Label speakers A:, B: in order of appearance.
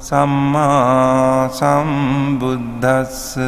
A: සම්මා සම්බුද්ධස්ස